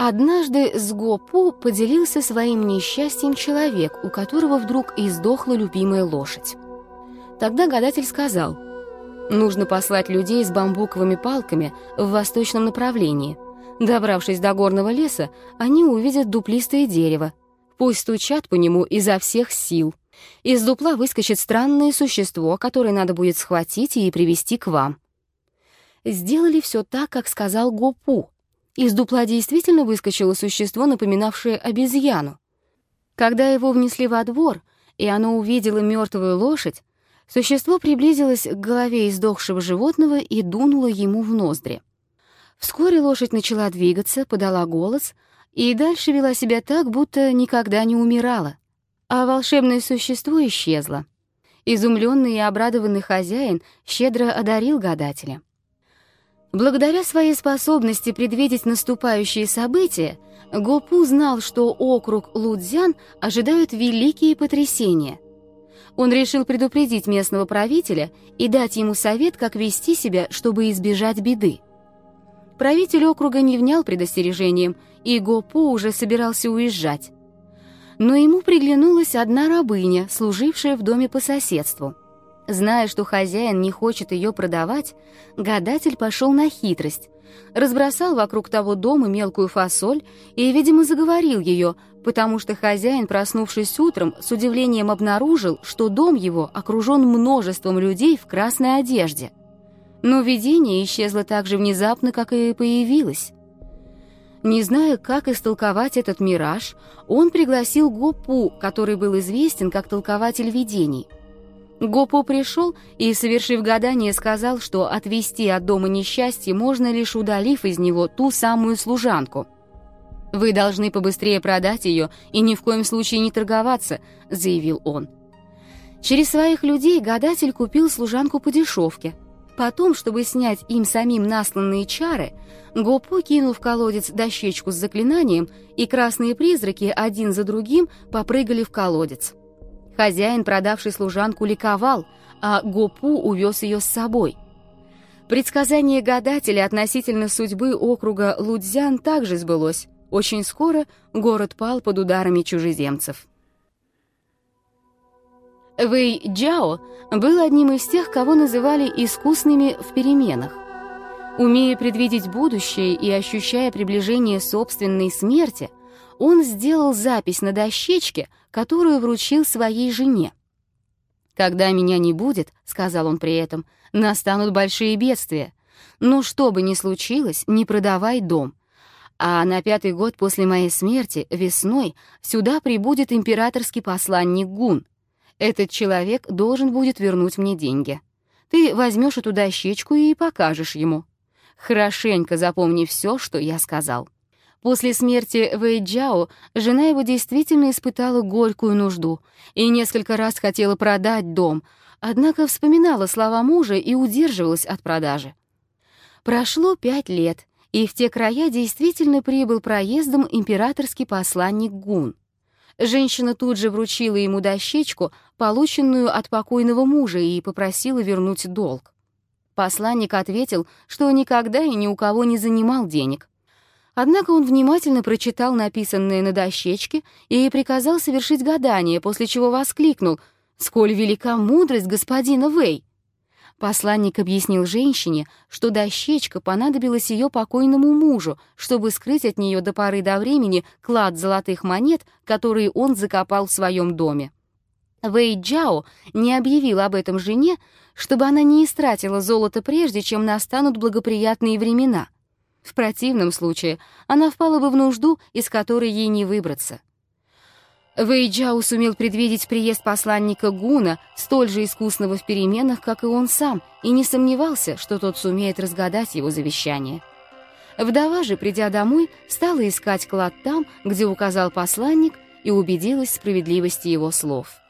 Однажды с Гопу поделился своим несчастьем человек, у которого вдруг издохла любимая лошадь. Тогда гадатель сказал, «Нужно послать людей с бамбуковыми палками в восточном направлении. Добравшись до горного леса, они увидят дуплистое дерево. Пусть стучат по нему изо всех сил. Из дупла выскочит странное существо, которое надо будет схватить и привести к вам». Сделали все так, как сказал Гопу — из дупла действительно выскочило существо, напоминавшее обезьяну. Когда его внесли во двор, и оно увидело мертвую лошадь, существо приблизилось к голове издохшего животного и дунуло ему в ноздри. Вскоре лошадь начала двигаться, подала голос и дальше вела себя так, будто никогда не умирала. А волшебное существо исчезло. Изумленный и обрадованный хозяин щедро одарил гадателя. Благодаря своей способности предвидеть наступающие события, Гопу знал, что округ Лудзян ожидают великие потрясения. Он решил предупредить местного правителя и дать ему совет, как вести себя, чтобы избежать беды. Правитель округа не внял предостережением, и Гопу уже собирался уезжать. Но ему приглянулась одна рабыня, служившая в доме по соседству — Зная, что хозяин не хочет ее продавать, гадатель пошел на хитрость. Разбросал вокруг того дома мелкую фасоль и, видимо, заговорил ее, потому что хозяин, проснувшись утром, с удивлением обнаружил, что дом его окружен множеством людей в красной одежде. Но видение исчезло так же внезапно, как и появилось. Не зная, как истолковать этот мираж, он пригласил Гопу, который был известен как толкователь видений — Гопо пришел и, совершив гадание, сказал, что отвести от дома несчастье можно лишь удалив из него ту самую служанку. «Вы должны побыстрее продать ее и ни в коем случае не торговаться», — заявил он. Через своих людей гадатель купил служанку по дешевке. Потом, чтобы снять им самим насланные чары, Гопо кинул в колодец дощечку с заклинанием, и красные призраки один за другим попрыгали в колодец. Хозяин, продавший служанку, ликовал, а Гопу увез ее с собой. Предсказание гадателя относительно судьбы округа Лудзян также сбылось. Очень скоро город пал под ударами чужеземцев. Вэй Джао был одним из тех, кого называли искусными в переменах. Умея предвидеть будущее и ощущая приближение собственной смерти, он сделал запись на дощечке, которую вручил своей жене. «Когда меня не будет», — сказал он при этом, — «настанут большие бедствия. Но что бы ни случилось, не продавай дом. А на пятый год после моей смерти, весной, сюда прибудет императорский посланник Гун. Этот человек должен будет вернуть мне деньги. Ты возьмешь эту дощечку и покажешь ему. Хорошенько запомни все, что я сказал». После смерти Вэйджао жена его действительно испытала горькую нужду и несколько раз хотела продать дом, однако вспоминала слова мужа и удерживалась от продажи. Прошло пять лет, и в те края действительно прибыл проездом императорский посланник Гун. Женщина тут же вручила ему дощечку, полученную от покойного мужа, и попросила вернуть долг. Посланник ответил, что никогда и ни у кого не занимал денег. Однако он внимательно прочитал написанное на дощечке и приказал совершить гадание, после чего воскликнул «Сколь велика мудрость господина Вэй!» Посланник объяснил женщине, что дощечка понадобилась ее покойному мужу, чтобы скрыть от нее до поры до времени клад золотых монет, которые он закопал в своем доме. Вэй Джао не объявил об этом жене, чтобы она не истратила золото прежде, чем настанут благоприятные времена — в противном случае она впала бы в нужду, из которой ей не выбраться. Вэйджау сумел предвидеть приезд посланника Гуна, столь же искусного в переменах, как и он сам, и не сомневался, что тот сумеет разгадать его завещание. Вдова же, придя домой, стала искать клад там, где указал посланник, и убедилась в справедливости его слов —